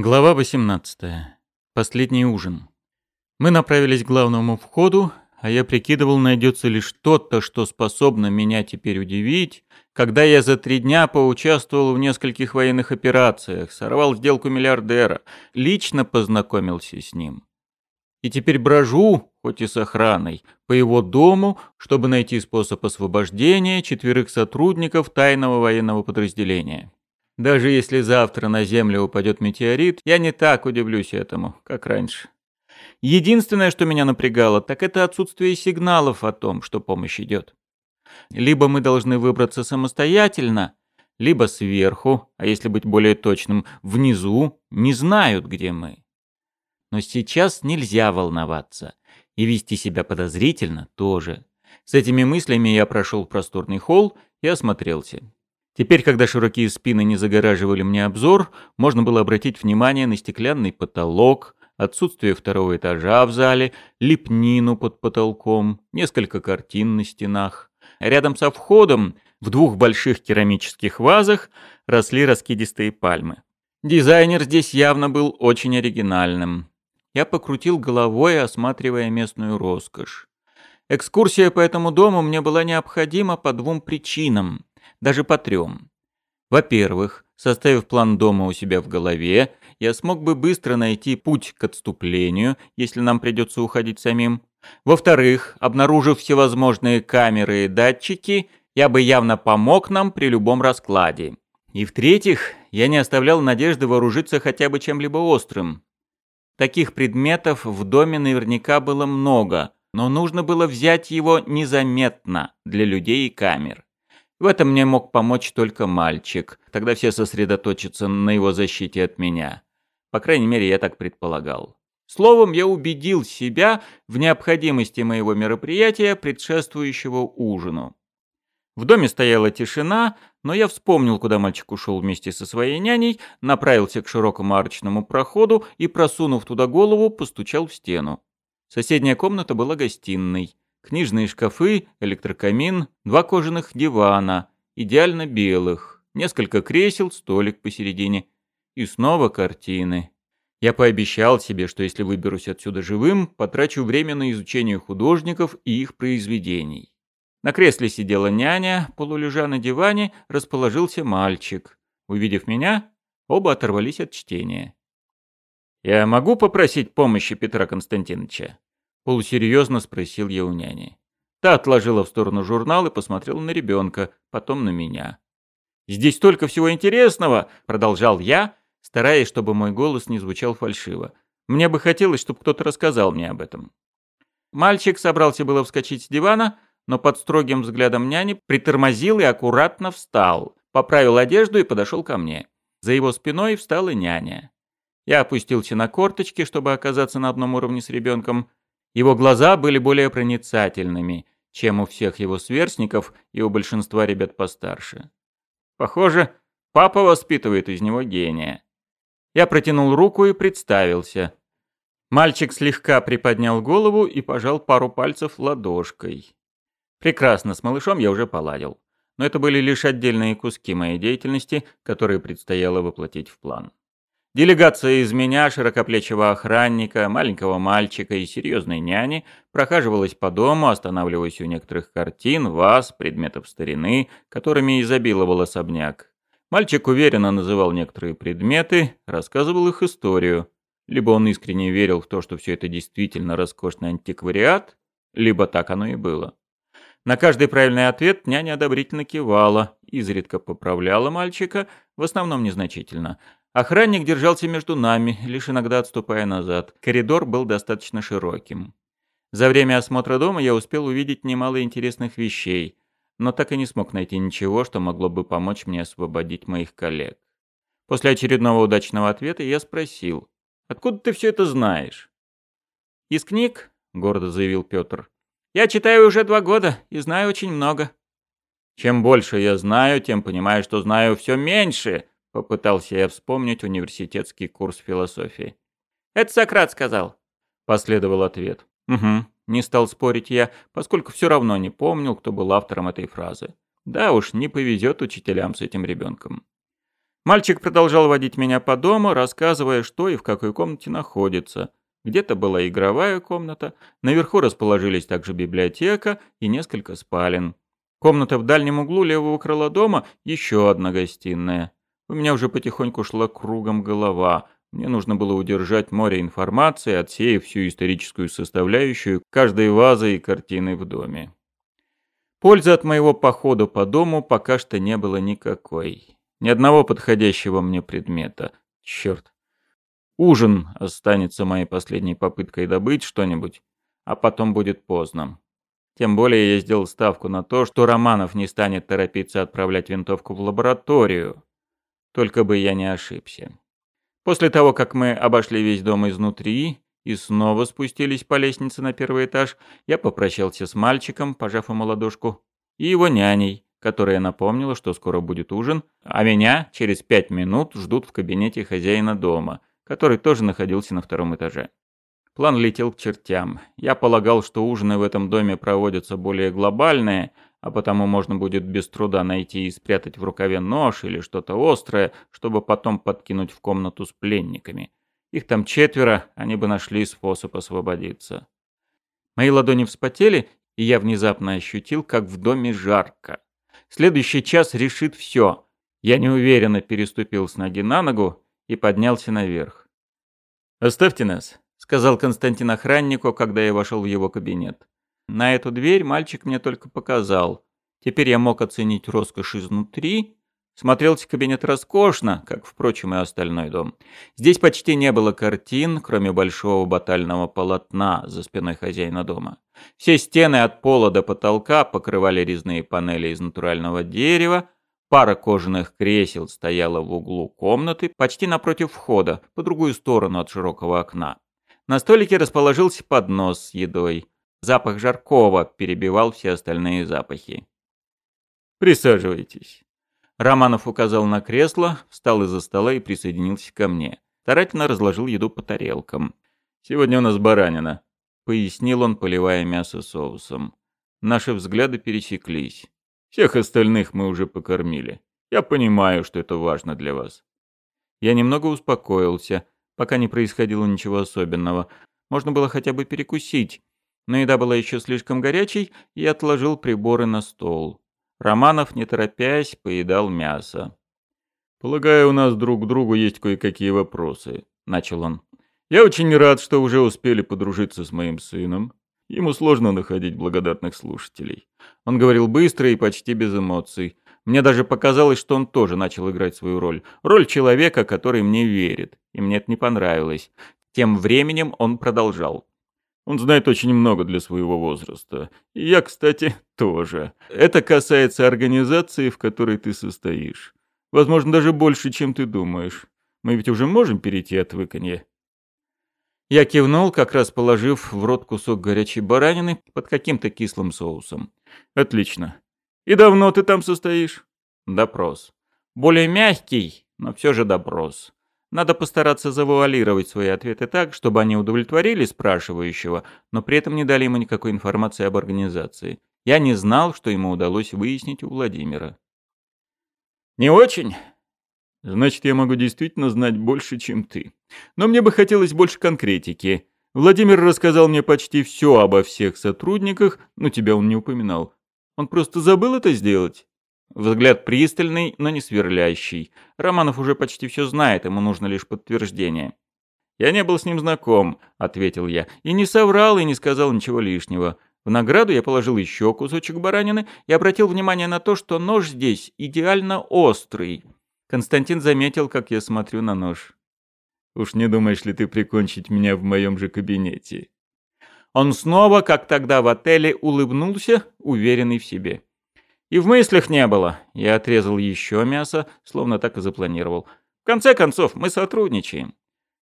Глава 18. Последний ужин. Мы направились к главному входу, а я прикидывал, найдется ли что-то, что способно меня теперь удивить, когда я за три дня поучаствовал в нескольких военных операциях, сорвал сделку миллиардера, лично познакомился с ним. И теперь брожу, хоть и с охраной, по его дому, чтобы найти способ освобождения четверых сотрудников тайного военного подразделения. Даже если завтра на Землю упадет метеорит, я не так удивлюсь этому, как раньше. Единственное, что меня напрягало, так это отсутствие сигналов о том, что помощь идет. Либо мы должны выбраться самостоятельно, либо сверху, а если быть более точным, внизу, не знают, где мы. Но сейчас нельзя волноваться. И вести себя подозрительно тоже. С этими мыслями я прошел в просторный холл и осмотрелся. Теперь, когда широкие спины не загораживали мне обзор, можно было обратить внимание на стеклянный потолок, отсутствие второго этажа в зале, лепнину под потолком, несколько картин на стенах. Рядом со входом в двух больших керамических вазах росли раскидистые пальмы. Дизайнер здесь явно был очень оригинальным. Я покрутил головой, осматривая местную роскошь. Экскурсия по этому дому мне была необходима по двум причинам даже по трем. Во-первых, составив план дома у себя в голове, я смог бы быстро найти путь к отступлению, если нам придется уходить самим. Во-вторых, обнаружив всевозможные камеры и датчики, я бы явно помог нам при любом раскладе. И в-третьих, я не оставлял надежды вооружиться хотя бы чем-либо острым. Таких предметов в доме наверняка было много, но нужно было взять его незаметно для людей и камер. В этом мне мог помочь только мальчик. Тогда все сосредоточатся на его защите от меня. По крайней мере, я так предполагал. Словом, я убедил себя в необходимости моего мероприятия, предшествующего ужину. В доме стояла тишина, но я вспомнил, куда мальчик ушел вместе со своей няней, направился к широкому арочному проходу и, просунув туда голову, постучал в стену. Соседняя комната была гостиной. Книжные шкафы, электрокамин, два кожаных дивана, идеально белых, несколько кресел, столик посередине. И снова картины. Я пообещал себе, что если выберусь отсюда живым, потрачу время на изучение художников и их произведений. На кресле сидела няня, полулежа на диване, расположился мальчик. Увидев меня, оба оторвались от чтения. «Я могу попросить помощи Петра Константиновича?» Полусерьезно спросил я у няни. Та отложила в сторону журнал и посмотрела на ребенка, потом на меня. «Здесь столько всего интересного!» — продолжал я, стараясь, чтобы мой голос не звучал фальшиво. Мне бы хотелось, чтобы кто-то рассказал мне об этом. Мальчик собрался было вскочить с дивана, но под строгим взглядом няни притормозил и аккуратно встал, поправил одежду и подошел ко мне. За его спиной встала няня. Я опустился на корточки, чтобы оказаться на одном уровне с ребенком, его глаза были более проницательными, чем у всех его сверстников и у большинства ребят постарше. Похоже, папа воспитывает из него гения. Я протянул руку и представился. Мальчик слегка приподнял голову и пожал пару пальцев ладошкой. Прекрасно, с малышом я уже поладил. Но это были лишь отдельные куски моей деятельности, которые предстояло воплотить в план. Делегация из меня, широкоплечего охранника, маленького мальчика и серьезной няни прохаживалась по дому, останавливаясь у некоторых картин, ваз, предметов старины, которыми изобиловал особняк. Мальчик уверенно называл некоторые предметы, рассказывал их историю. Либо он искренне верил в то, что все это действительно роскошный антиквариат, либо так оно и было. На каждый правильный ответ няня одобрительно кивала, изредка поправляла мальчика, в основном незначительно – Охранник держался между нами, лишь иногда отступая назад. Коридор был достаточно широким. За время осмотра дома я успел увидеть немало интересных вещей, но так и не смог найти ничего, что могло бы помочь мне освободить моих коллег. После очередного удачного ответа я спросил, «Откуда ты все это знаешь?» «Из книг», — гордо заявил Петр. «Я читаю уже два года и знаю очень много». «Чем больше я знаю, тем понимаю, что знаю все меньше», Попытался я вспомнить университетский курс философии. «Это Сократ сказал», — последовал ответ. «Угу», — не стал спорить я, поскольку все равно не помнил, кто был автором этой фразы. Да уж, не повезет учителям с этим ребенком. Мальчик продолжал водить меня по дому, рассказывая, что и в какой комнате находится. Где-то была игровая комната, наверху расположились также библиотека и несколько спален. Комната в дальнем углу левого крыла дома — еще одна гостиная. У меня уже потихоньку шла кругом голова. Мне нужно было удержать море информации, отсеяв всю историческую составляющую каждой вазы и картины в доме. Пользы от моего похода по дому пока что не было никакой. Ни одного подходящего мне предмета. Черт. Ужин останется моей последней попыткой добыть что-нибудь, а потом будет поздно. Тем более я сделал ставку на то, что Романов не станет торопиться отправлять винтовку в лабораторию. Только бы я не ошибся. После того, как мы обошли весь дом изнутри и снова спустились по лестнице на первый этаж, я попрощался с мальчиком, пожав ему ладошку, и его няней, которая напомнила, что скоро будет ужин, а меня через пять минут ждут в кабинете хозяина дома, который тоже находился на втором этаже. План летел к чертям. Я полагал, что ужины в этом доме проводятся более глобальные, а потому можно будет без труда найти и спрятать в рукаве нож или что-то острое, чтобы потом подкинуть в комнату с пленниками. Их там четверо, они бы нашли способ освободиться. Мои ладони вспотели, и я внезапно ощутил, как в доме жарко. Следующий час решит все. Я неуверенно переступил с ноги на ногу и поднялся наверх. «Оставьте нас», сказал Константин охраннику, когда я вошел в его кабинет. На эту дверь мальчик мне только показал. Теперь я мог оценить роскошь изнутри. Смотрелся кабинет роскошно, как, впрочем, и остальной дом. Здесь почти не было картин, кроме большого батального полотна за спиной хозяина дома. Все стены от пола до потолка покрывали резные панели из натурального дерева, Пара кожаных кресел стояла в углу комнаты, почти напротив входа, по другую сторону от широкого окна. На столике расположился поднос с едой. Запах жаркого перебивал все остальные запахи. «Присаживайтесь». Романов указал на кресло, встал из-за стола и присоединился ко мне. Старательно разложил еду по тарелкам. «Сегодня у нас баранина», — пояснил он, поливая мясо соусом. Наши взгляды пересеклись. «Всех остальных мы уже покормили. Я понимаю, что это важно для вас». Я немного успокоился — Пока не происходило ничего особенного. Можно было хотя бы перекусить. Но еда была еще слишком горячей, и отложил приборы на стол. Романов, не торопясь, поедал мясо. «Полагаю, у нас друг к другу есть кое-какие вопросы», — начал он. «Я очень рад, что уже успели подружиться с моим сыном. Ему сложно находить благодарных слушателей. Он говорил быстро и почти без эмоций. Мне даже показалось, что он тоже начал играть свою роль. Роль человека, который мне верит. И мне это не понравилось. Тем временем он продолжал. Он знает очень много для своего возраста. И я, кстати, тоже. Это касается организации, в которой ты состоишь. Возможно, даже больше, чем ты думаешь. Мы ведь уже можем перейти от выканья. Я кивнул, как раз положив в рот кусок горячей баранины под каким-то кислым соусом. Отлично. И давно ты там состоишь? Допрос. Более мягкий, но все же допрос. Надо постараться завуалировать свои ответы так, чтобы они удовлетворили спрашивающего, но при этом не дали ему никакой информации об организации. Я не знал, что ему удалось выяснить у Владимира. «Не очень?» «Значит, я могу действительно знать больше, чем ты. Но мне бы хотелось больше конкретики. Владимир рассказал мне почти все обо всех сотрудниках, но тебя он не упоминал. Он просто забыл это сделать. Взгляд пристальный, но не сверлящий. Романов уже почти все знает, ему нужно лишь подтверждение. «Я не был с ним знаком», — ответил я, и не соврал, и не сказал ничего лишнего. В награду я положил еще кусочек баранины и обратил внимание на то, что нож здесь идеально острый. Константин заметил, как я смотрю на нож. «Уж не думаешь ли ты прикончить меня в моем же кабинете?» Он снова, как тогда в отеле, улыбнулся, уверенный в себе. И в мыслях не было. Я отрезал еще мясо, словно так и запланировал. В конце концов, мы сотрудничаем.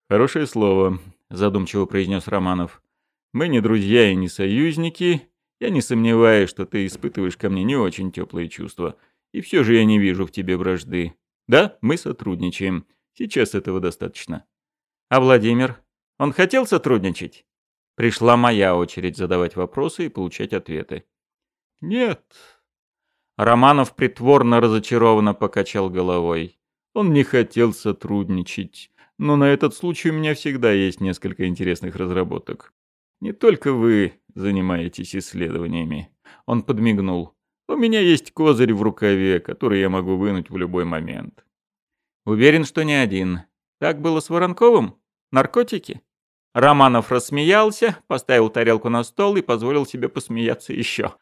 Хорошее слово, задумчиво произнес Романов. Мы не друзья и не союзники. Я не сомневаюсь, что ты испытываешь ко мне не очень теплые чувства. И все же я не вижу в тебе вражды. Да, мы сотрудничаем. Сейчас этого достаточно. А Владимир? Он хотел сотрудничать? Пришла моя очередь задавать вопросы и получать ответы. «Нет». Романов притворно разочарованно покачал головой. Он не хотел сотрудничать. Но на этот случай у меня всегда есть несколько интересных разработок. Не только вы занимаетесь исследованиями. Он подмигнул. У меня есть козырь в рукаве, который я могу вынуть в любой момент. Уверен, что не один. Так было с Воронковым? Наркотики? Романов рассмеялся, поставил тарелку на стол и позволил себе посмеяться еще.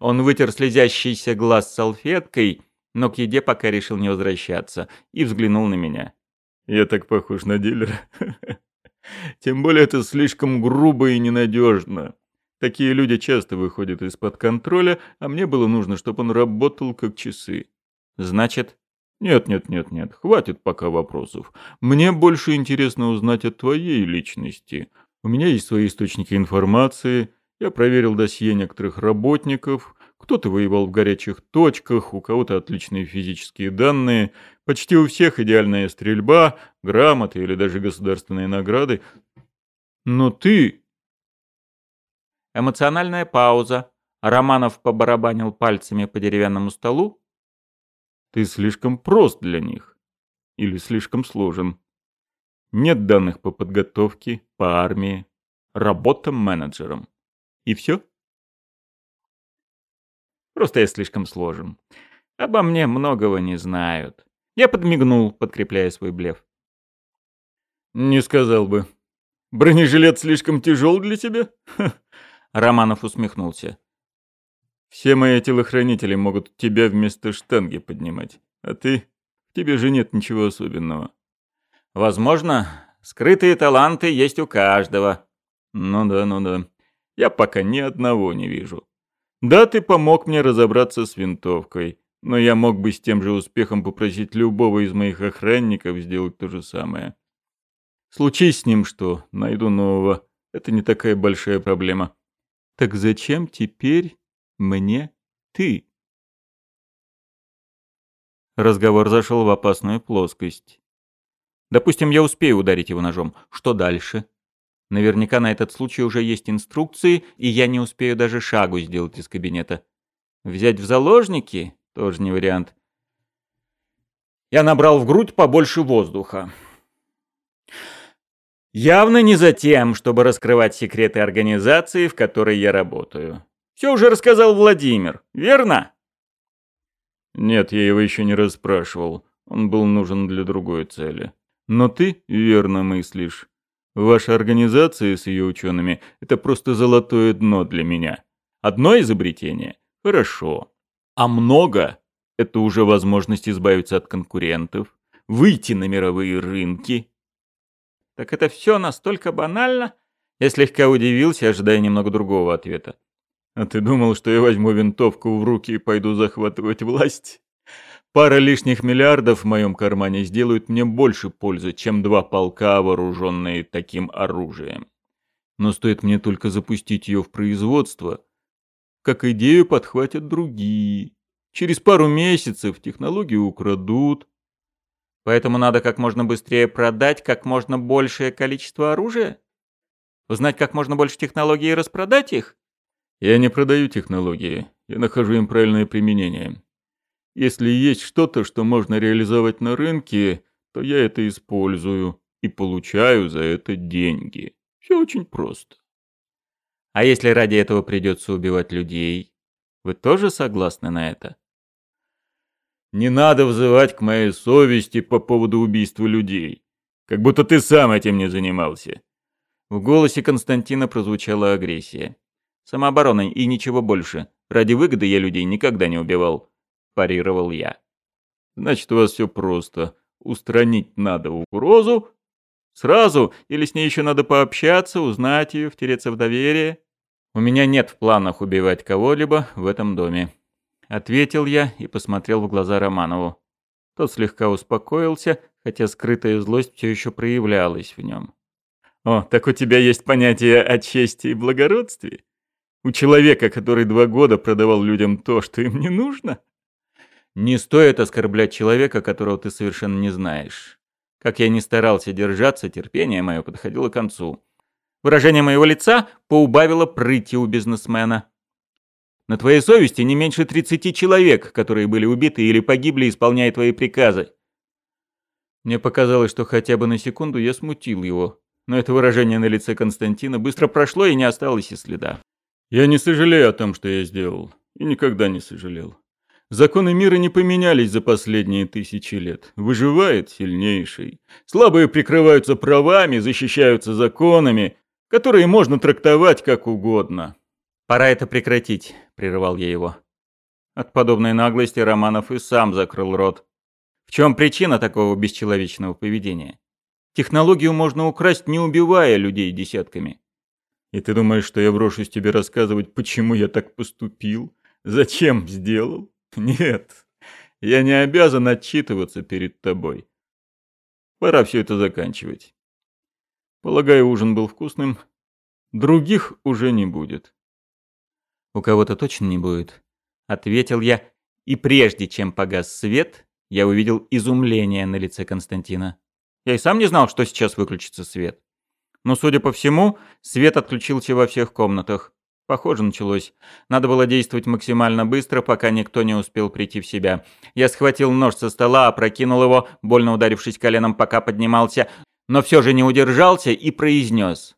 Он вытер слезящийся глаз салфеткой, но к еде пока решил не возвращаться, и взглянул на меня. «Я так похож на дилера. Тем более это слишком грубо и ненадежно. Такие люди часто выходят из-под контроля, а мне было нужно, чтобы он работал как часы. Значит, нет, нет, нет, нет, хватит пока вопросов. Мне больше интересно узнать о твоей личности. У меня есть свои источники информации. Я проверил досье некоторых работников. Кто-то воевал в горячих точках, у кого-то отличные физические данные. Почти у всех идеальная стрельба, грамоты или даже государственные награды. Но ты... Эмоциональная пауза. Романов побарабанил пальцами по деревянному столу, ты слишком прост для них. Или слишком сложен. Нет данных по подготовке, по армии, работам менеджером. И все? Просто я слишком сложен. Обо мне многого не знают. Я подмигнул, подкрепляя свой блеф. Не сказал бы. Бронежилет слишком тяжел для тебя? Романов усмехнулся. Все мои телохранители могут тебя вместо штанги поднимать. А ты? В тебе же нет ничего особенного. Возможно, скрытые таланты есть у каждого. Ну да, ну да. Я пока ни одного не вижу. Да, ты помог мне разобраться с винтовкой, но я мог бы с тем же успехом попросить любого из моих охранников сделать то же самое. Случись с ним что, найду нового. Это не такая большая проблема. Так зачем теперь мне ты. Разговор зашел в опасную плоскость. Допустим, я успею ударить его ножом. Что дальше? Наверняка на этот случай уже есть инструкции, и я не успею даже шагу сделать из кабинета. Взять в заложники? Тоже не вариант. Я набрал в грудь побольше воздуха. Явно не за тем, чтобы раскрывать секреты организации, в которой я работаю. Все уже рассказал Владимир, верно?» «Нет, я его еще не расспрашивал. Он был нужен для другой цели. Но ты верно мыслишь. Ваша организация с ее учеными – это просто золотое дно для меня. Одно изобретение – хорошо. А много – это уже возможность избавиться от конкурентов, выйти на мировые рынки. Так это все настолько банально? Я слегка удивился, ожидая немного другого ответа. А ты думал, что я возьму винтовку в руки и пойду захватывать власть? Пара лишних миллиардов в моем кармане сделают мне больше пользы, чем два полка, вооруженные таким оружием. Но стоит мне только запустить ее в производство, как идею подхватят другие. Через пару месяцев технологию украдут. Поэтому надо как можно быстрее продать как можно большее количество оружия? Узнать как можно больше технологий и распродать их? Я не продаю технологии, я нахожу им правильное применение. Если есть что-то, что можно реализовать на рынке, то я это использую и получаю за это деньги. Все очень просто. А если ради этого придется убивать людей, вы тоже согласны на это? Не надо взывать к моей совести по поводу убийства людей. Как будто ты сам этим не занимался. В голосе Константина прозвучала агрессия. Самообороной и ничего больше. Ради выгоды я людей никогда не убивал. Парировал я. Значит, у вас все просто. Устранить надо угрозу. Сразу, или с ней еще надо пообщаться, узнать ее, втереться в доверие. У меня нет в планах убивать кого-либо в этом доме. Ответил я и посмотрел в глаза Романову. Тот слегка успокоился, хотя скрытая злость все еще проявлялась в нем. «О, так у тебя есть понятие о чести и благородстве?» У человека, который два года продавал людям то, что им не нужно? Не стоит оскорблять человека, которого ты совершенно не знаешь. Как я не старался держаться, терпение мое подходило к концу. Выражение моего лица поубавило прыти у бизнесмена. На твоей совести не меньше 30 человек, которые были убиты или погибли, исполняя твои приказы. Мне показалось, что хотя бы на секунду я смутил его, но это выражение на лице Константина быстро прошло и не осталось и следа. Я не сожалею о том, что я сделал, и никогда не сожалел. Законы мира не поменялись за последние тысячи лет. Выживает сильнейший. Слабые прикрываются правами, защищаются законами, которые можно трактовать как угодно. «Пора это прекратить», — прерывал я его. От подобной наглости Романов и сам закрыл рот. В чем причина такого бесчеловечного поведения? Технологию можно украсть, не убивая людей десятками. И ты думаешь, что я брошусь тебе рассказывать, почему я так поступил? Зачем сделал? Нет, я не обязан отчитываться перед тобой. Пора все это заканчивать. Полагаю, ужин был вкусным. Других уже не будет. «У кого-то точно не будет», — ответил я, и прежде чем погас свет, я увидел изумление на лице Константина. Я и сам не знал, что сейчас выключится свет. Но, судя по всему, свет отключился во всех комнатах. Похоже, началось. Надо было действовать максимально быстро, пока никто не успел прийти в себя. Я схватил нож со стола, опрокинул его, больно ударившись коленом, пока поднимался, но все же не удержался и произнес.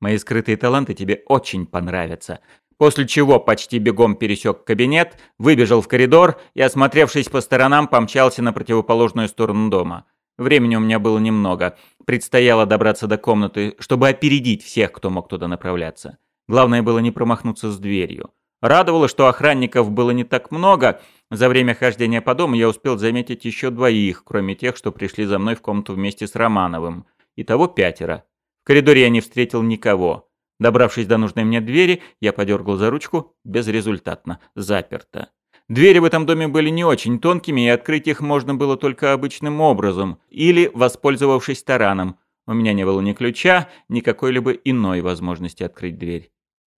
«Мои скрытые таланты тебе очень понравятся после чего почти бегом пересек кабинет, выбежал в коридор и, осмотревшись по сторонам, помчался на противоположную сторону дома. Времени у меня было немного. Предстояло добраться до комнаты, чтобы опередить всех, кто мог туда направляться. Главное было не промахнуться с дверью. Радовало, что охранников было не так много. За время хождения по дому я успел заметить еще двоих, кроме тех, что пришли за мной в комнату вместе с Романовым. Итого пятеро. В коридоре я не встретил никого. Добравшись до нужной мне двери, я подергал за ручку, безрезультатно, заперто. Двери в этом доме были не очень тонкими, и открыть их можно было только обычным образом, или воспользовавшись тараном. У меня не было ни ключа, ни какой-либо иной возможности открыть дверь.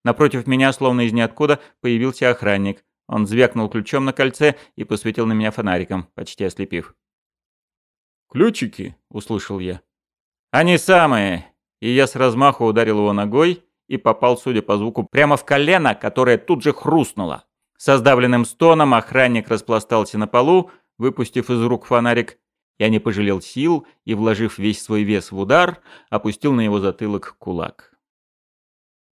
Напротив меня, словно из ниоткуда, появился охранник. Он звякнул ключом на кольце и посветил на меня фонариком, почти ослепив. «Ключики?» — услышал я. «Они самые!» И я с размаху ударил его ногой, и попал, судя по звуку, прямо в колено, которое тут же хрустнуло. Со сдавленным стоном охранник распластался на полу, выпустив из рук фонарик. Я не пожалел сил и, вложив весь свой вес в удар, опустил на его затылок кулак.